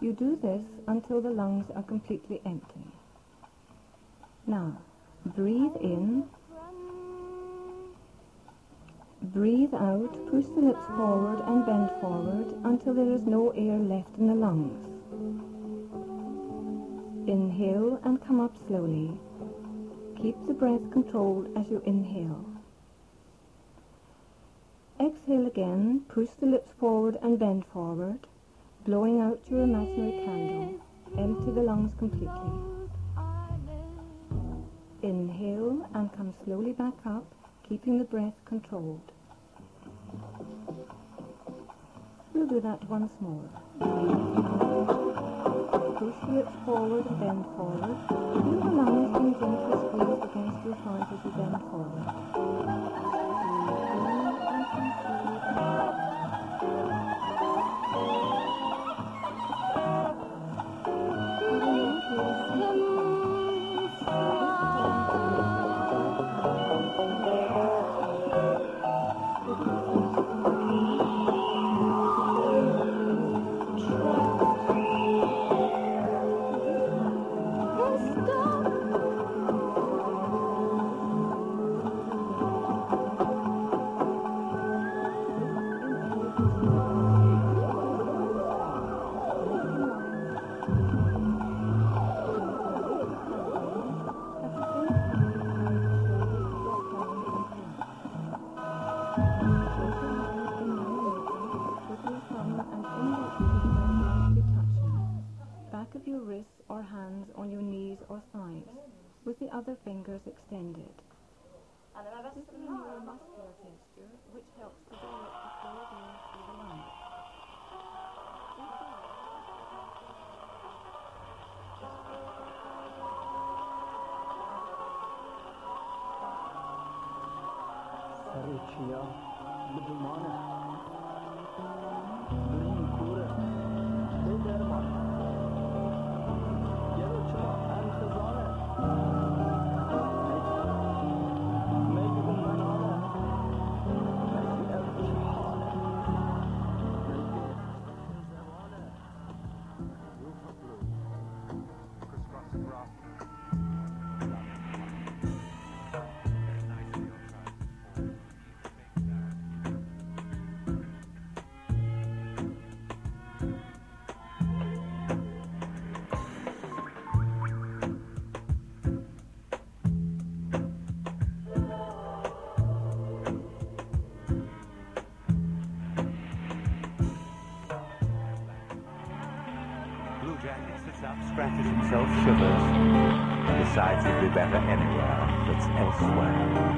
You do this until the lungs are completely empty. Now, breathe in. Breathe out, push the lips forward and bend forward until there is no air left in the lungs. Inhale and come up slowly. Keep the breath controlled as you inhale. Exhale again, push the lips forward and bend forward, blowing out your imaginary candle. Empty the lungs completely. Inhale and come slowly back up, keeping the breath controlled. We'll do that once more. Push the lips forward and bend forward. Feel the lungs being gently squeezed against your heart as you bend forward. Back he'd be better anywhere that's elsewhere.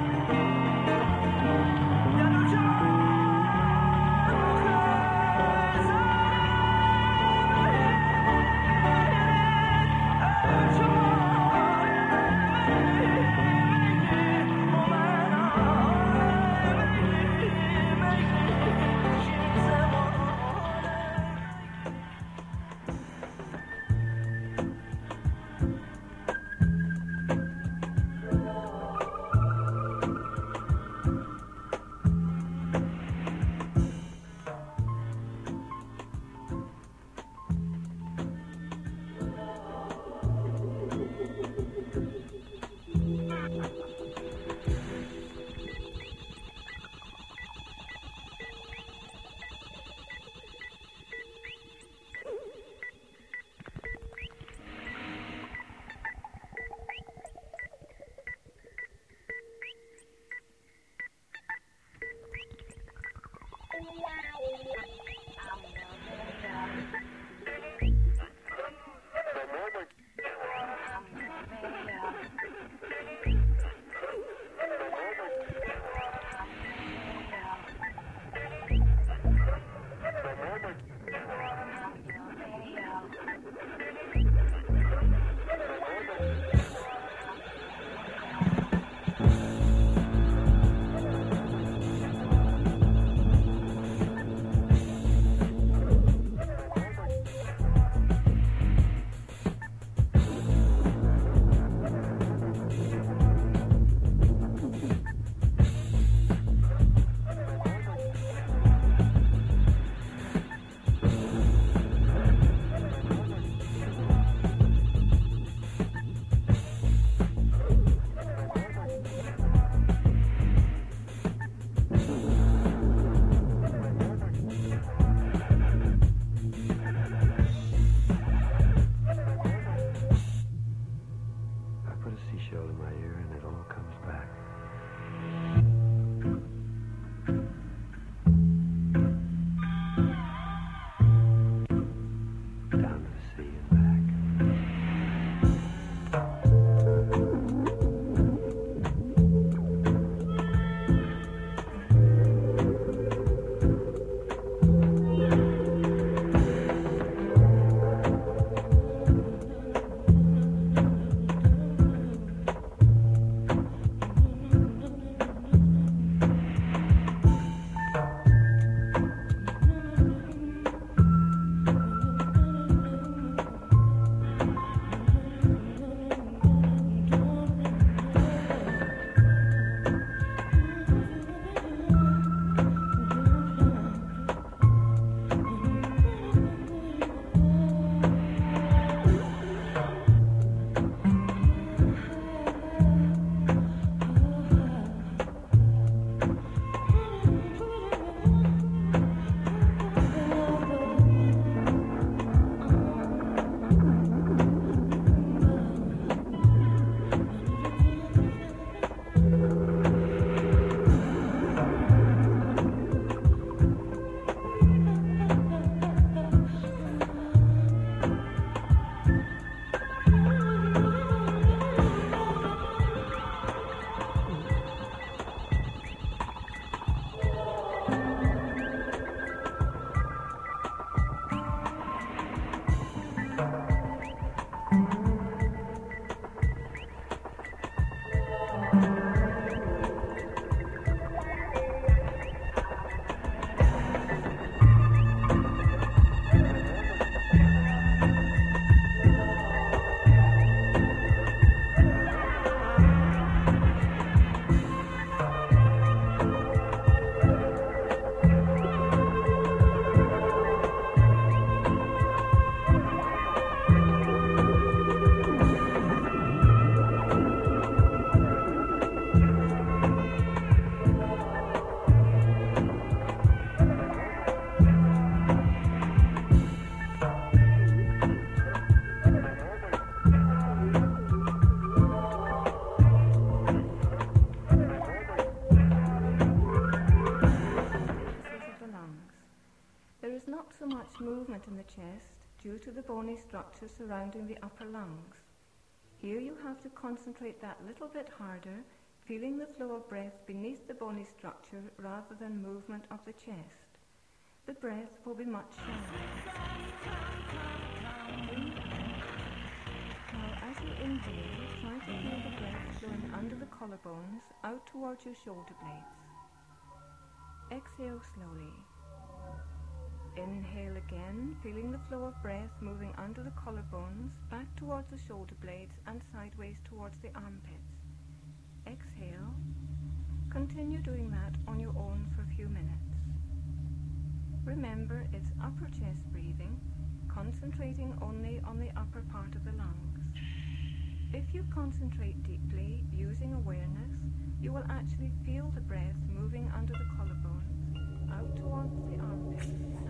Structure surrounding the upper lungs. Here you have to concentrate that little bit harder, feeling the flow of breath beneath the bony structure rather than movement of the chest. The breath will be much shallower. Now, as you inhale, try to feel the breath flowing under the collarbones out towards your shoulder blades. Exhale slowly. Inhale again, feeling the flow of breath moving under the collarbones, back towards the shoulder blades and sideways towards the armpits. Exhale. Continue doing that on your own for a few minutes. Remember, it's upper chest breathing, concentrating only on the upper part of the lungs. If you concentrate deeply, using awareness, you will actually feel the breath moving under the collarbones, out towards the armpits,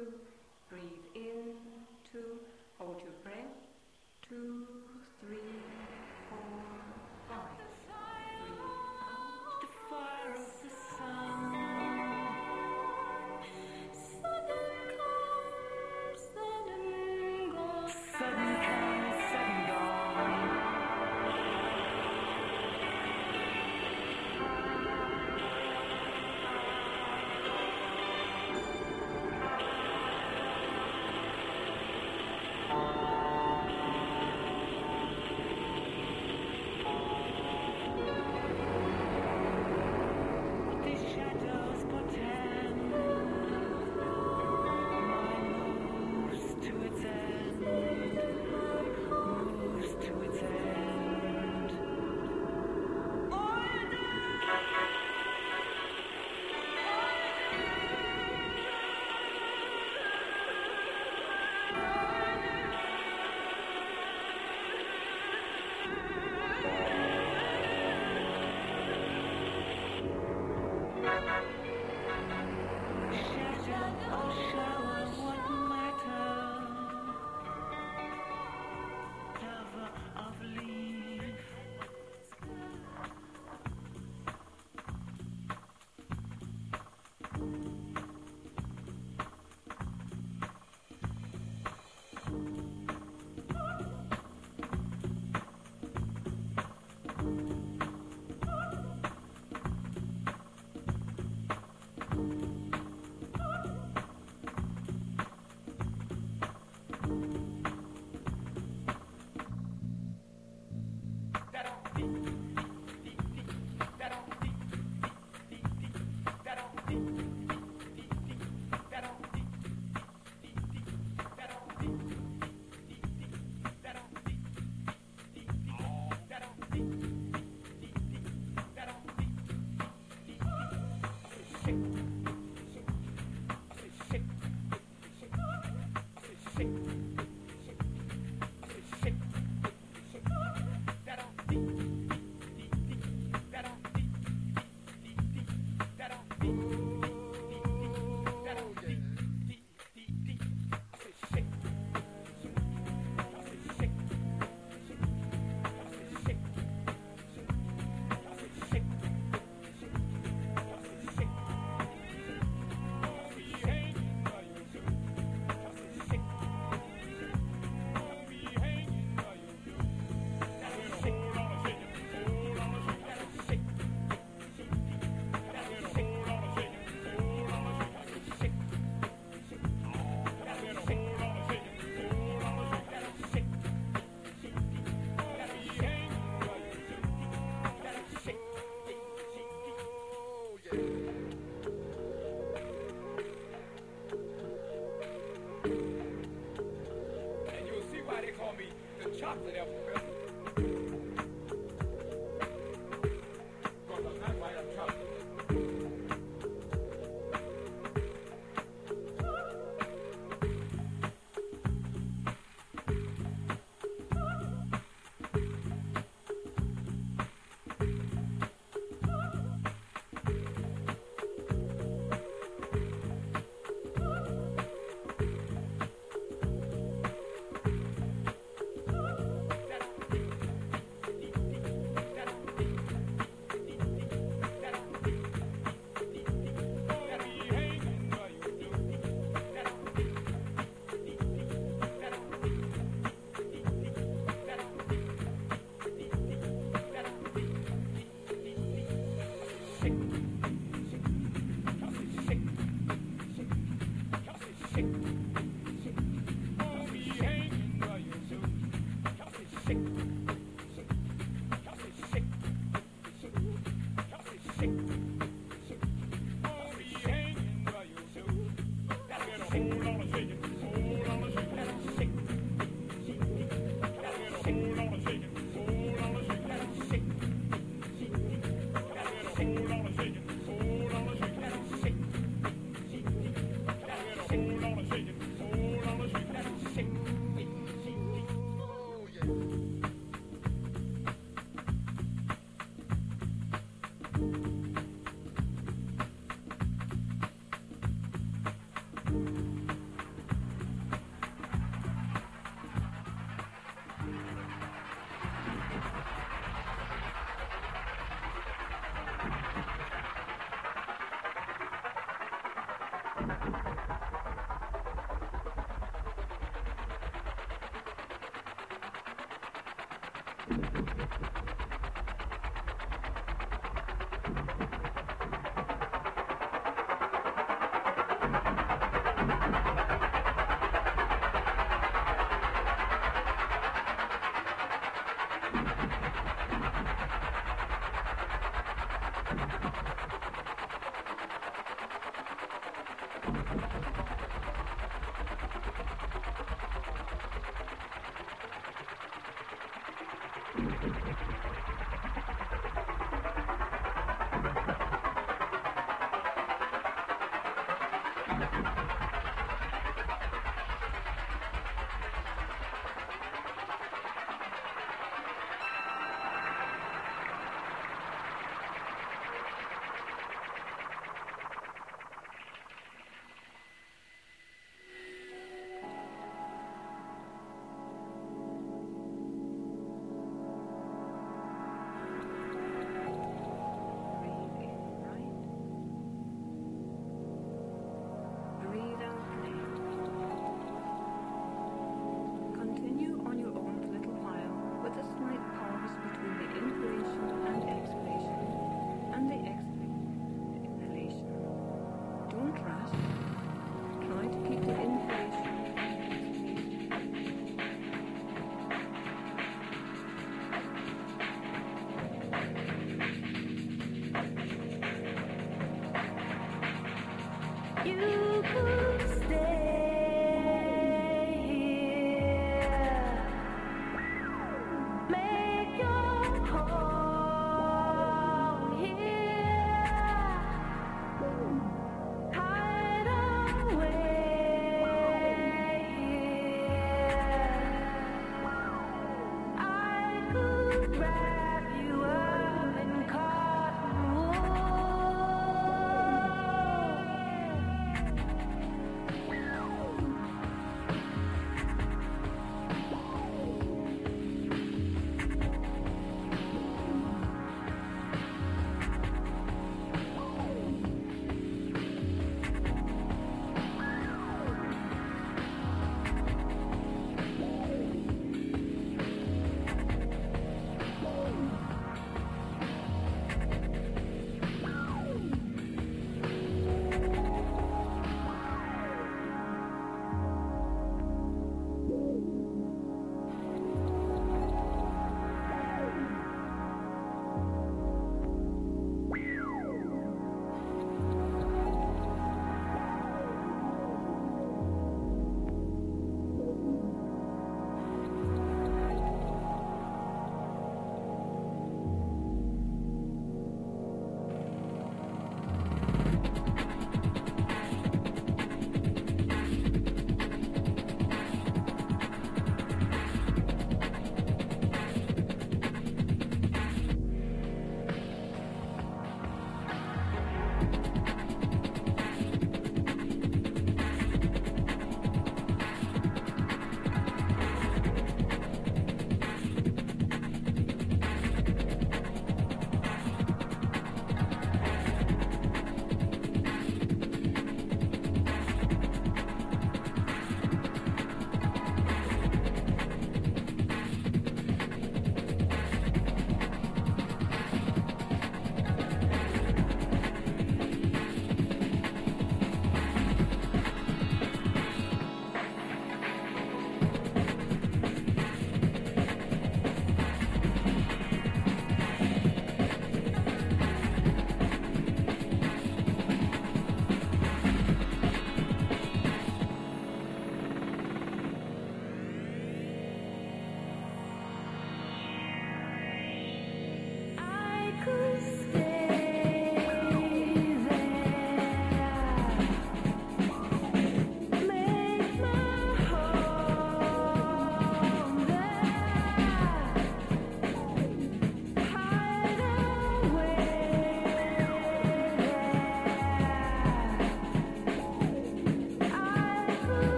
two, breathe in, two, hold your breath, two, three,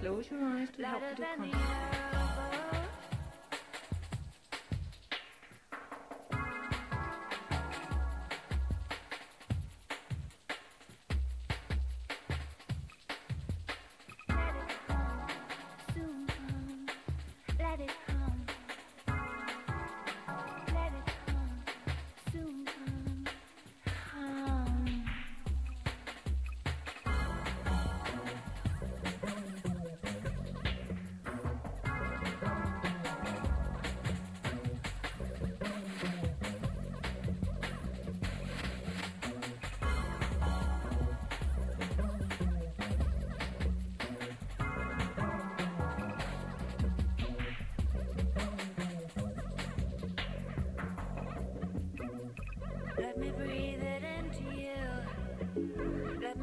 Close your eyes to help the concentrate.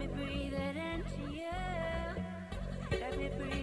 me breathe it into you. Let me breathe.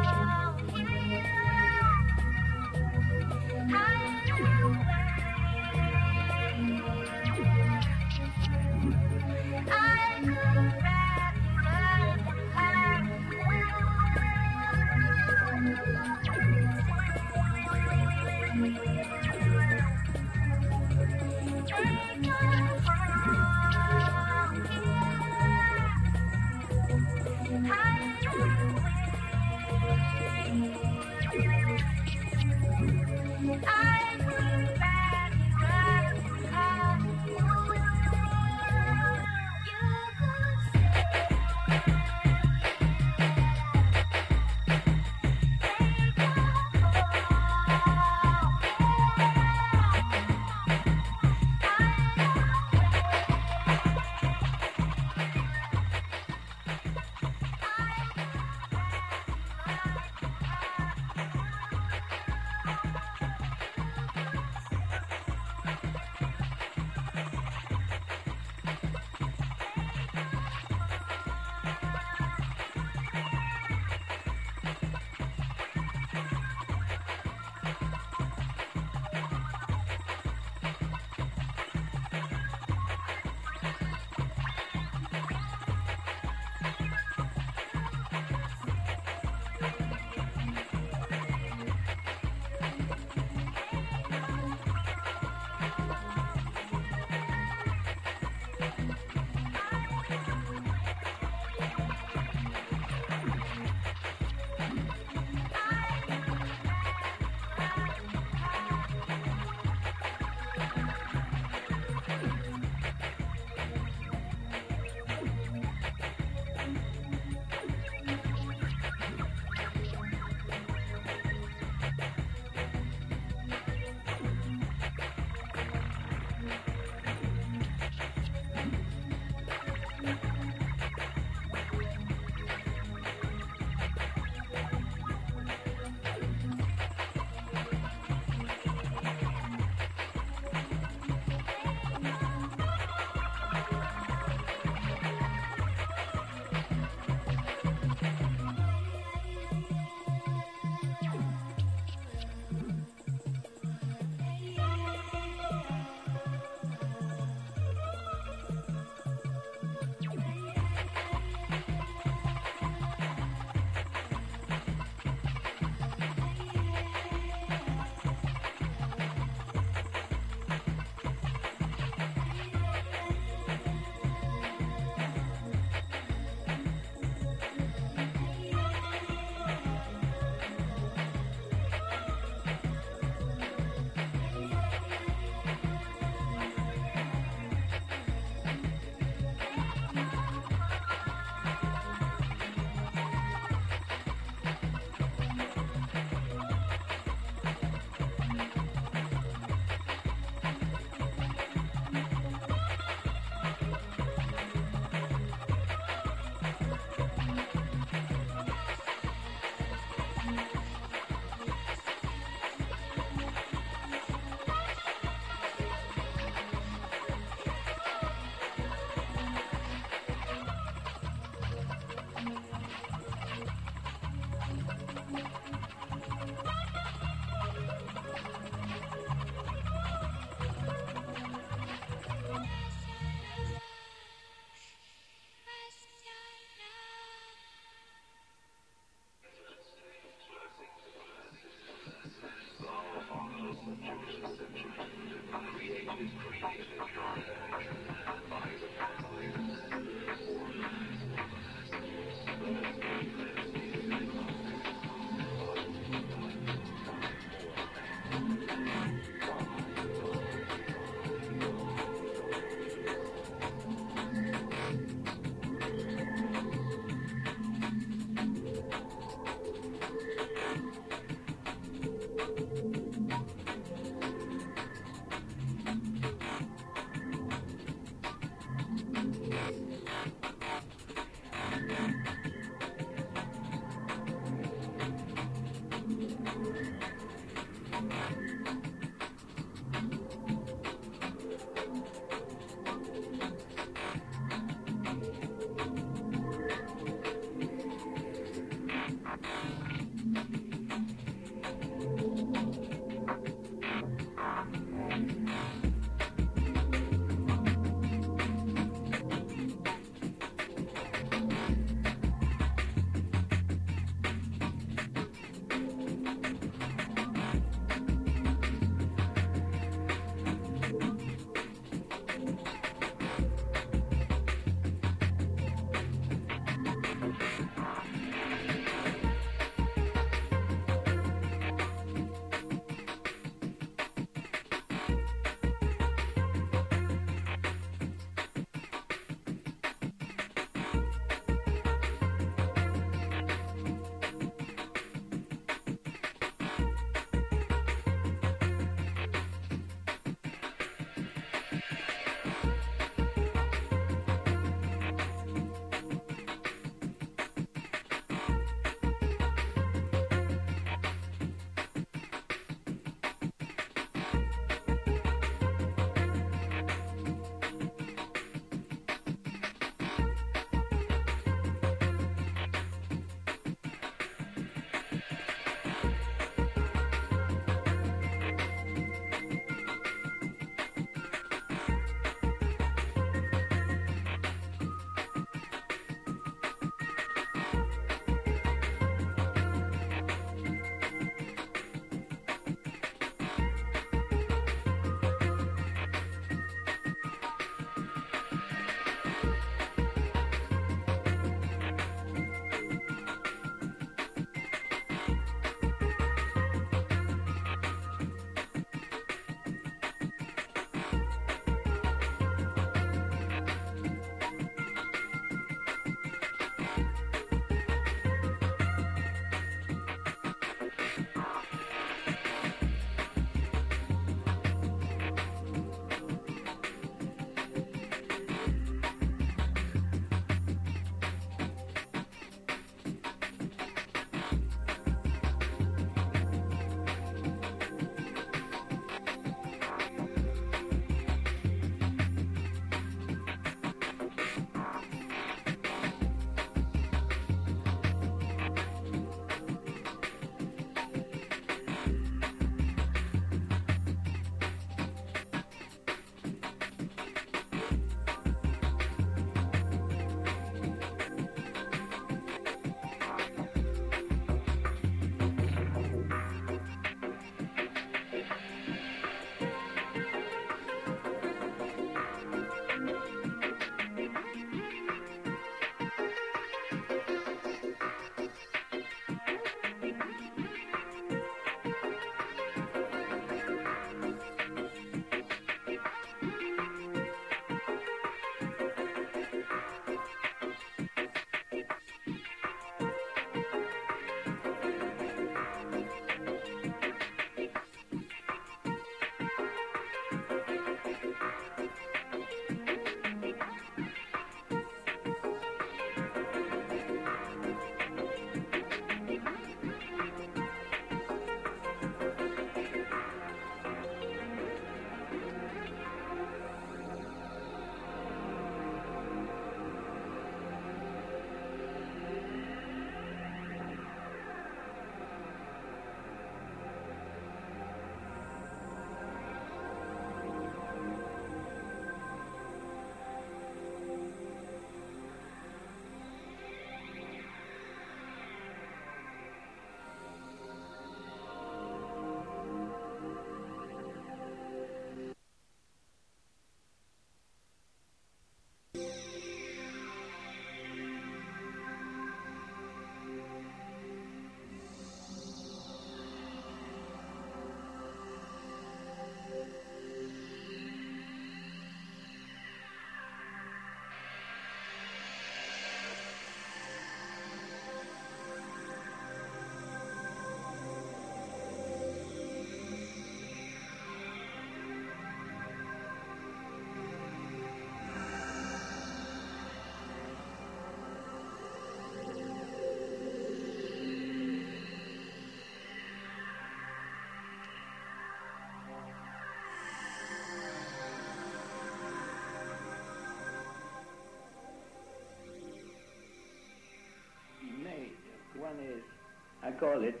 Call it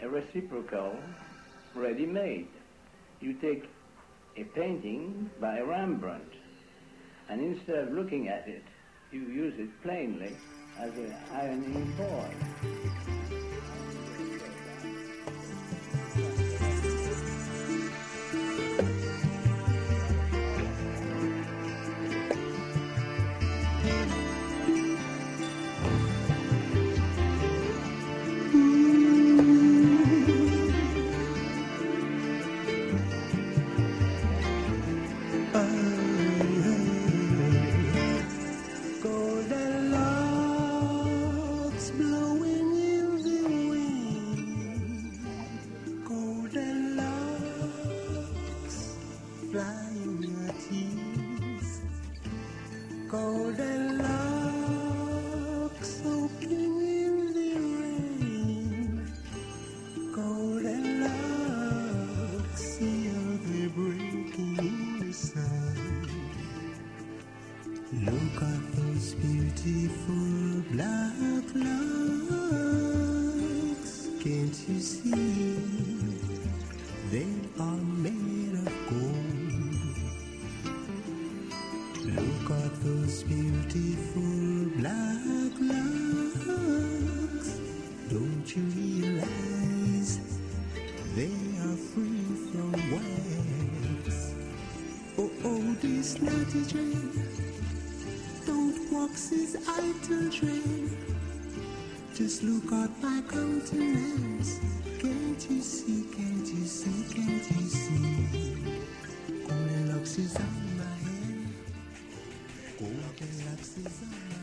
a reciprocal ready-made. You take a painting by Rembrandt, and instead of looking at it, you use it plainly as an ironing board. Idle. Just look at my countenance. Can't you see? Can't you see? Can't you see? Goldilocks is on my head. Goldilocks is on my head.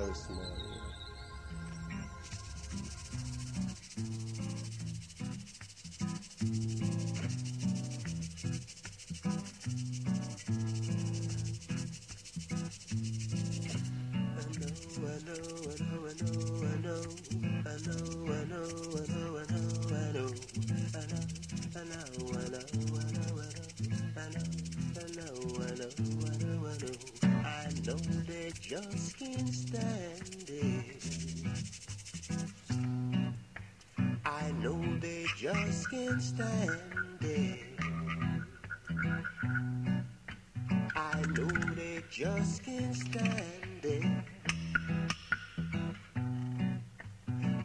very small. I know, I know, I know just can't stand it. I know they just can't stand it. I know they just can't stand it.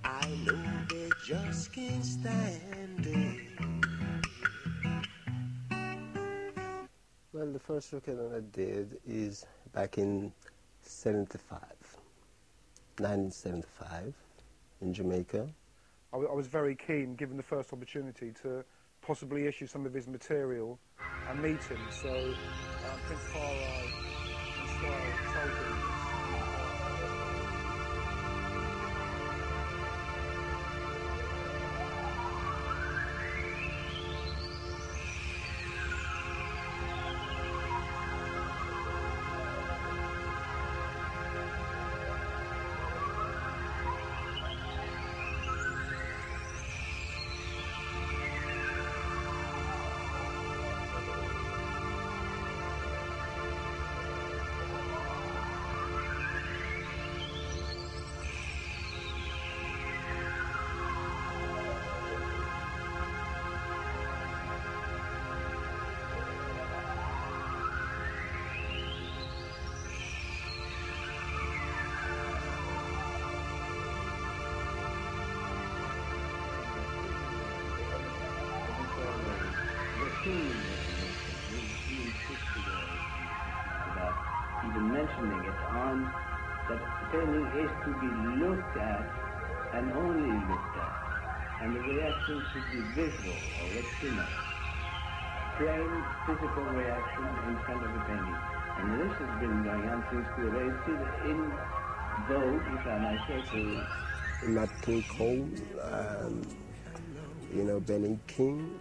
I know they just can't stand it. Well, the first record that I did is back in 75, 1975, in Jamaica. I, I was very keen, given the first opportunity, to possibly issue some of his material and meet him. So uh, Prince Far I and painting is to be looked at and only looked at. And the reaction should be visual or retinal. Plain physical reaction in front of a painting. And this has been going on since the very still in vogue, if I might say so. Nat King Cole, um, you know, Benny King,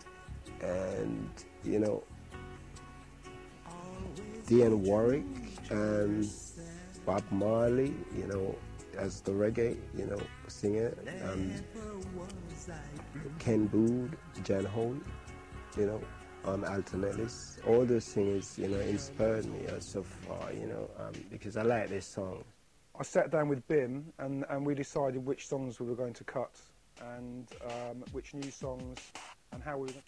and, you know, Dionne Warwick, and Bob Marley, you know, as the reggae, you know, singer, um, Ken Boothe, John Holt, you know, um, Alton Ellis. All those singers, you know, inspired me uh, so far, you know, um, because I like their songs. I sat down with Bim and, and we decided which songs we were going to cut and um, which new songs and how we were.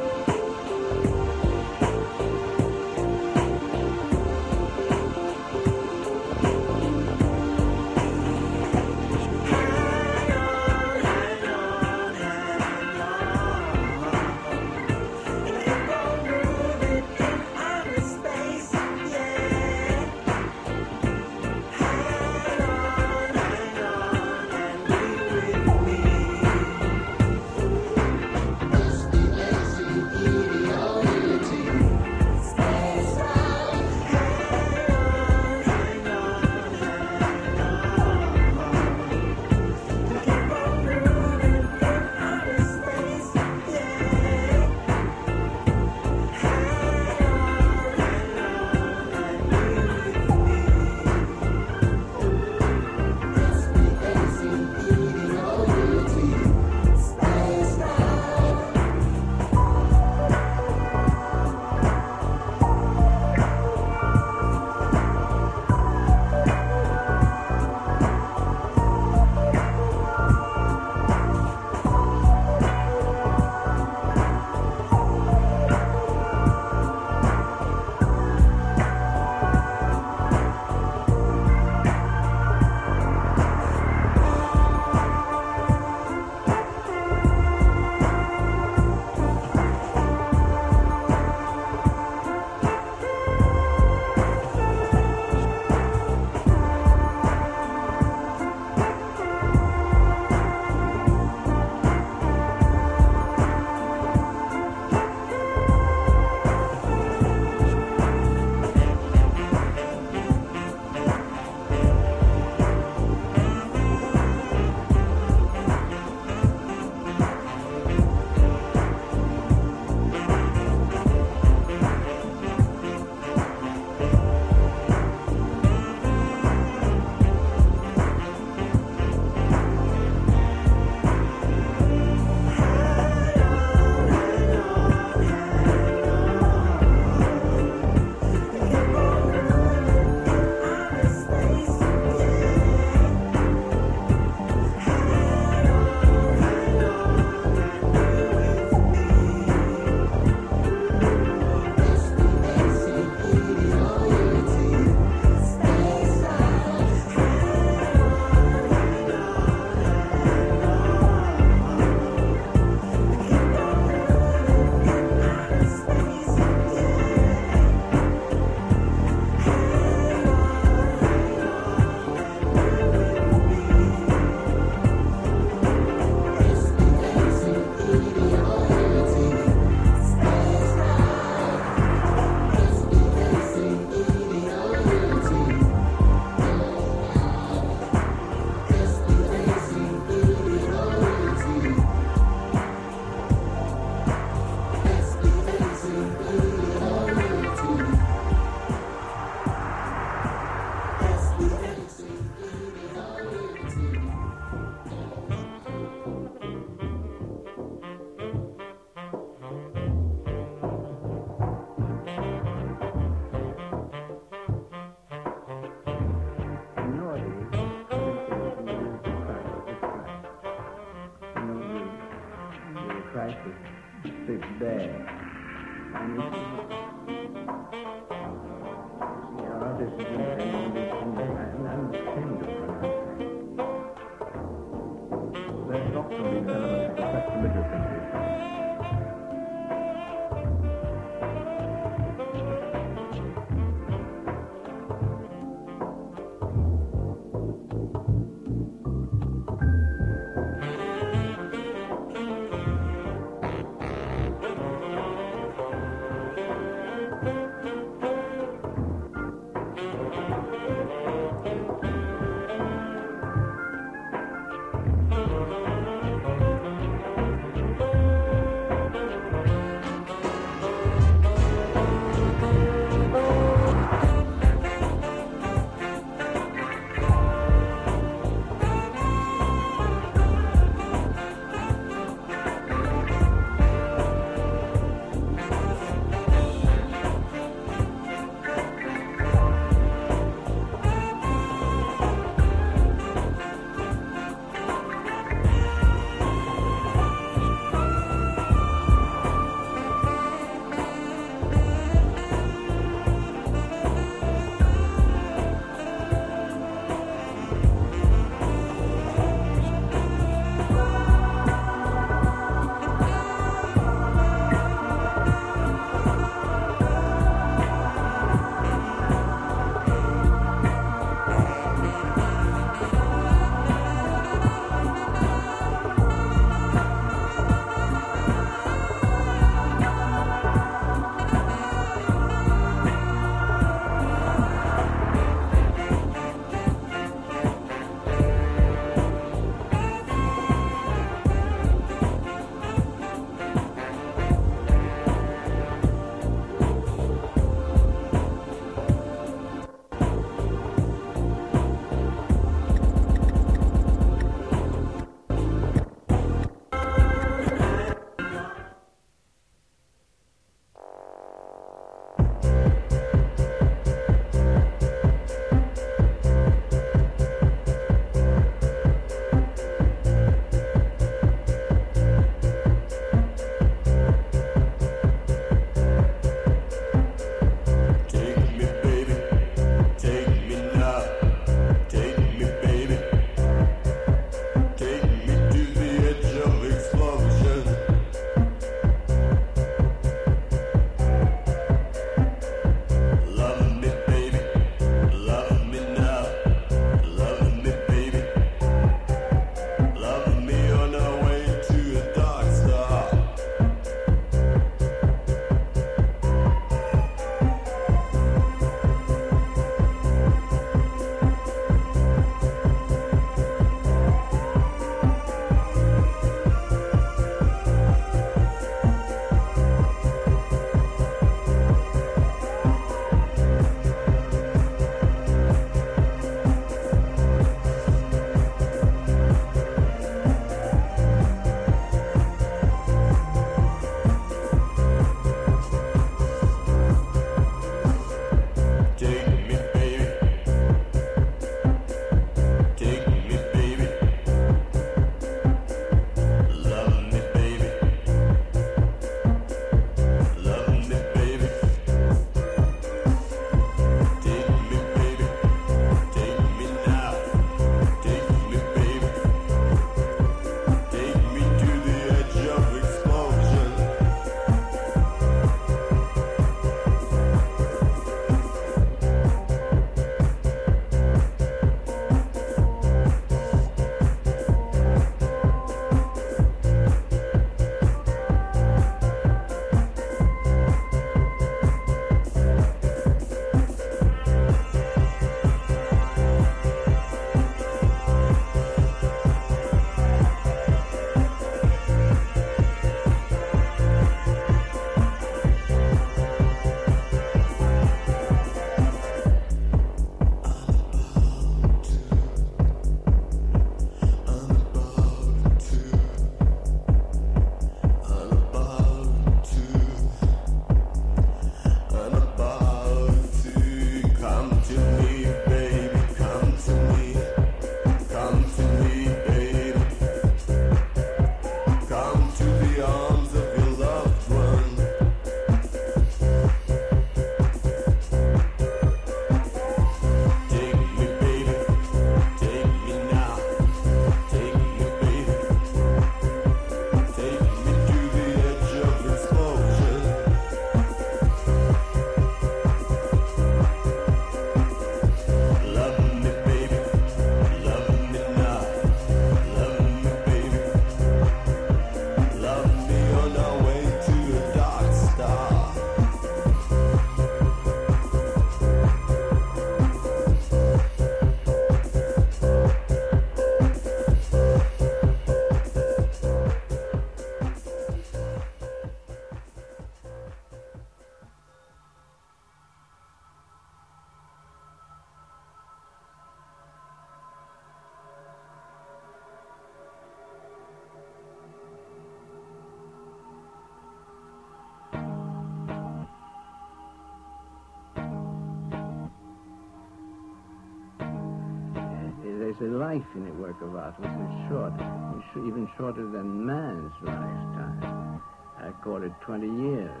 Work of art which is short, which is even shorter than man's lifetime. I call it 20 years.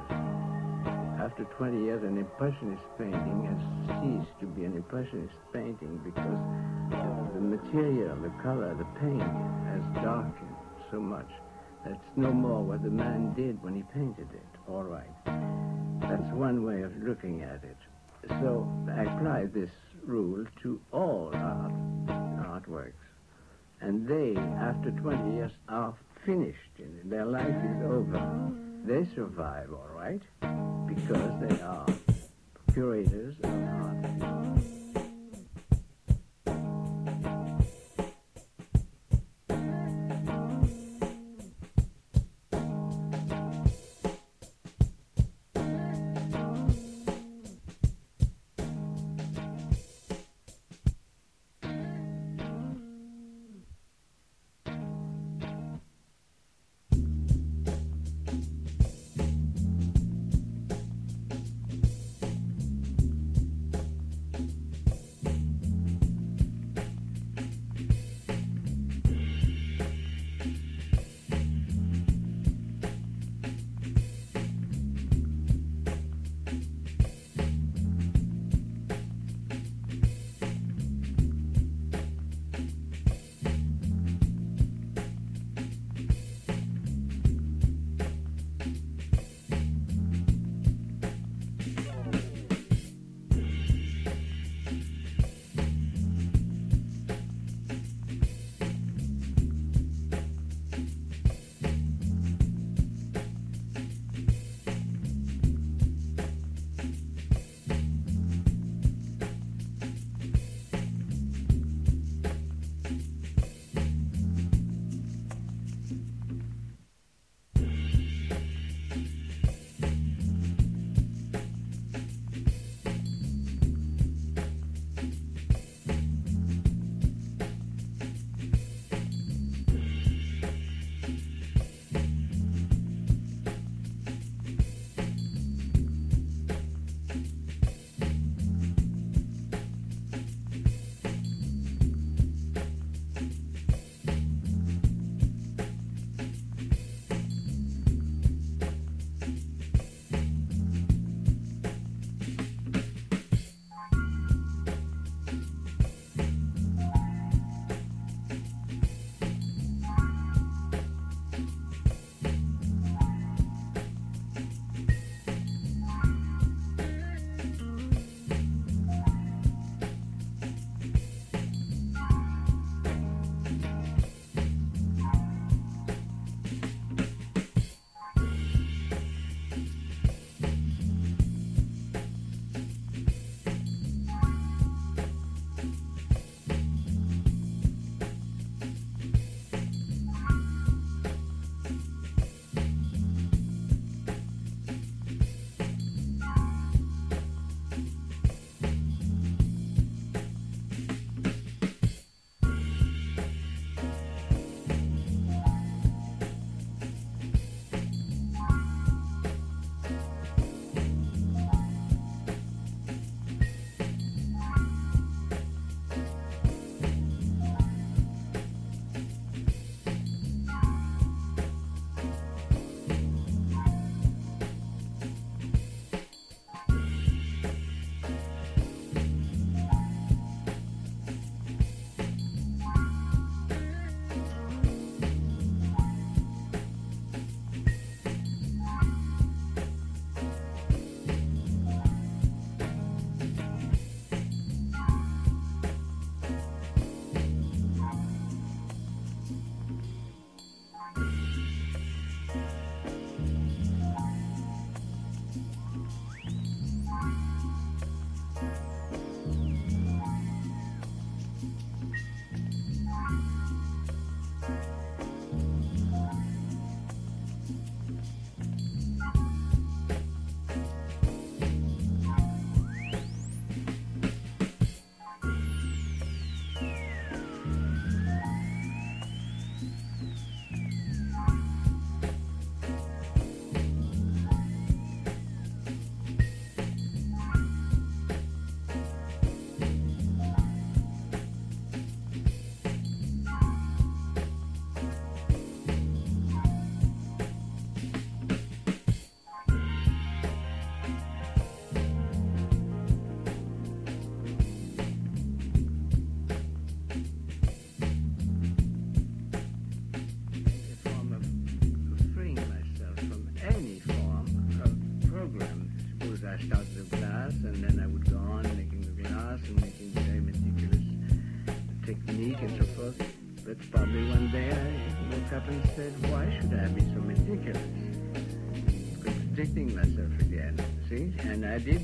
After 20 years, an impressionist painting has ceased to be an impressionist painting because the material, the color, the paint has darkened so much. That's no more what the man did when he painted it. All right. That's one way of looking at it. So I apply this rule to all art, artworks. And they, after 20 years, are finished. Their life is over. They survive, all right, because they are curators of art.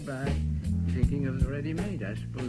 By thinking of the ready-made. I suppose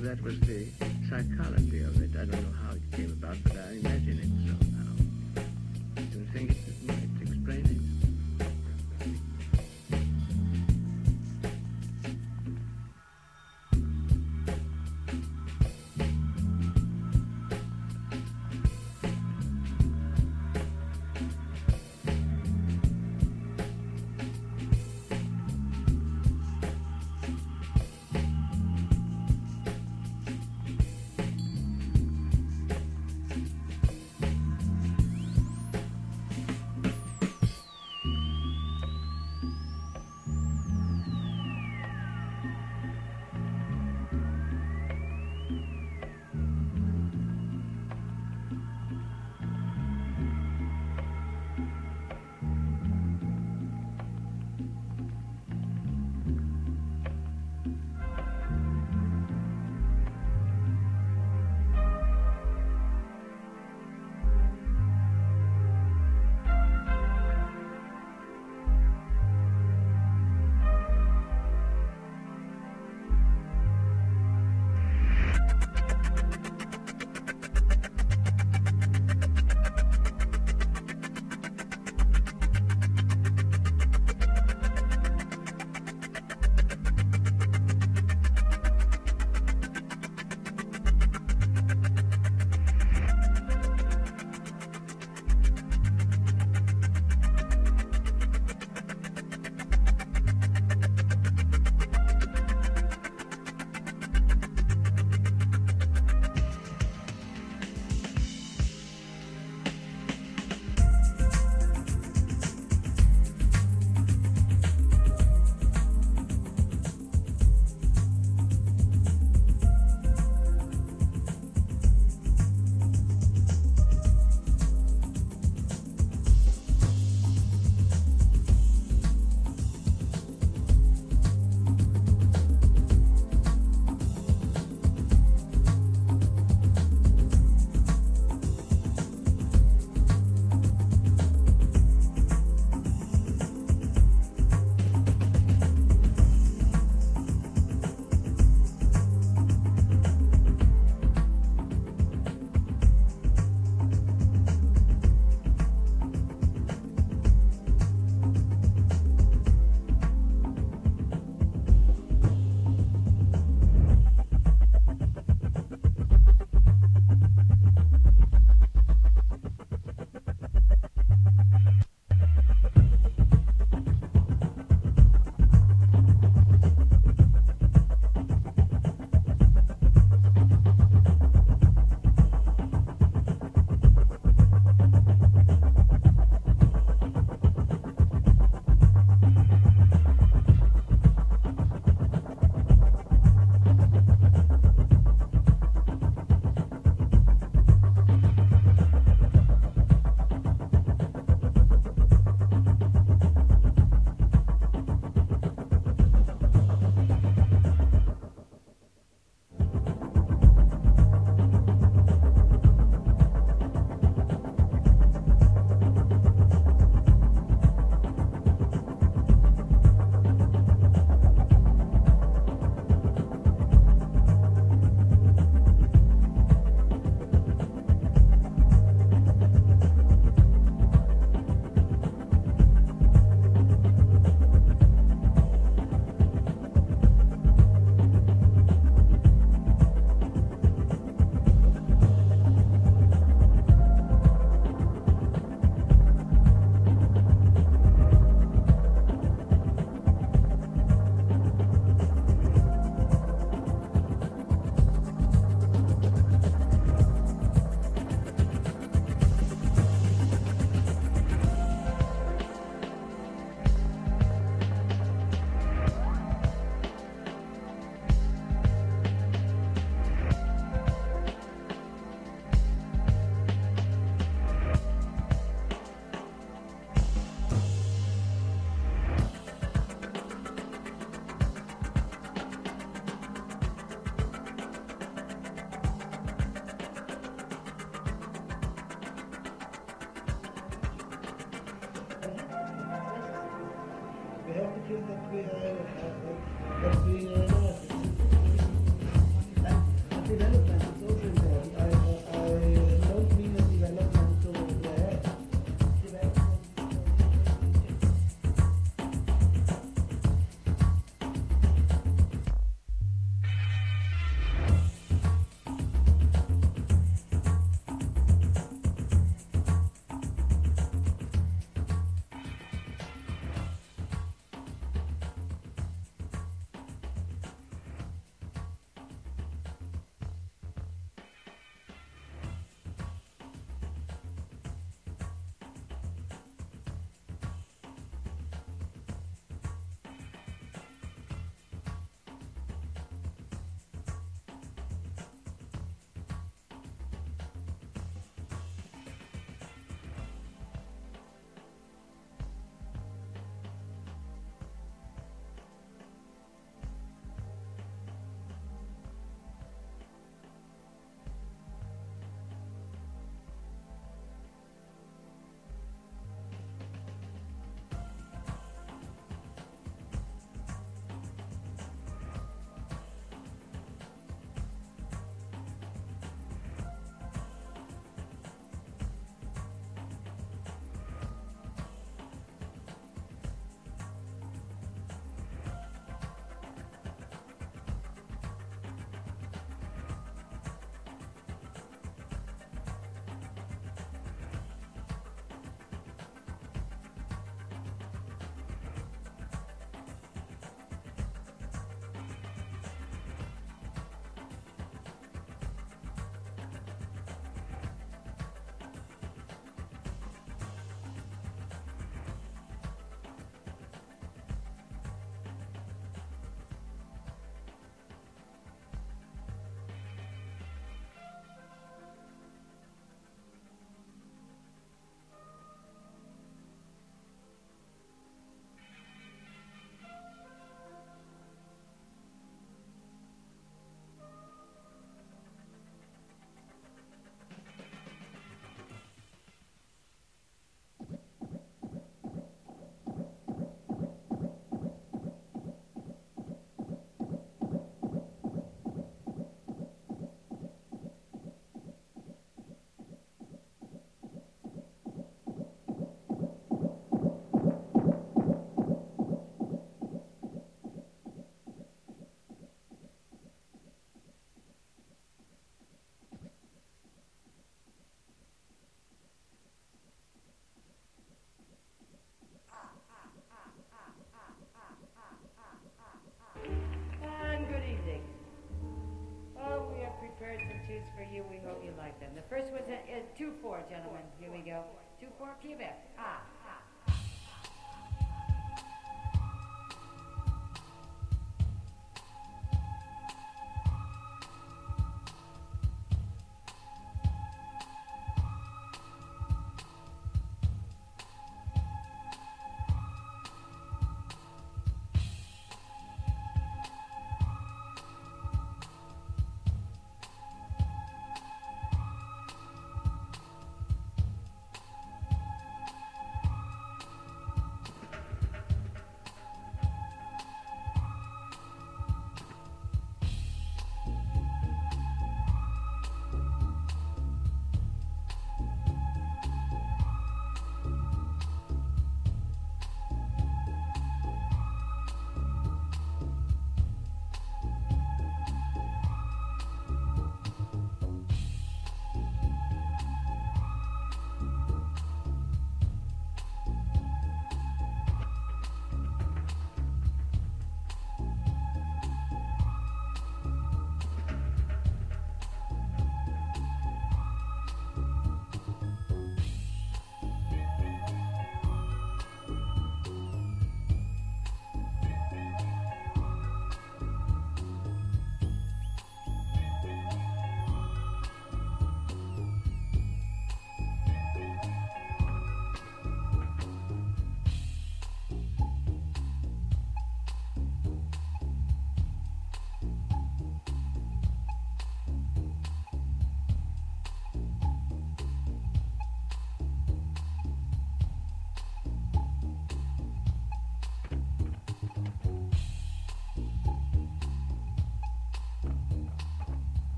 feel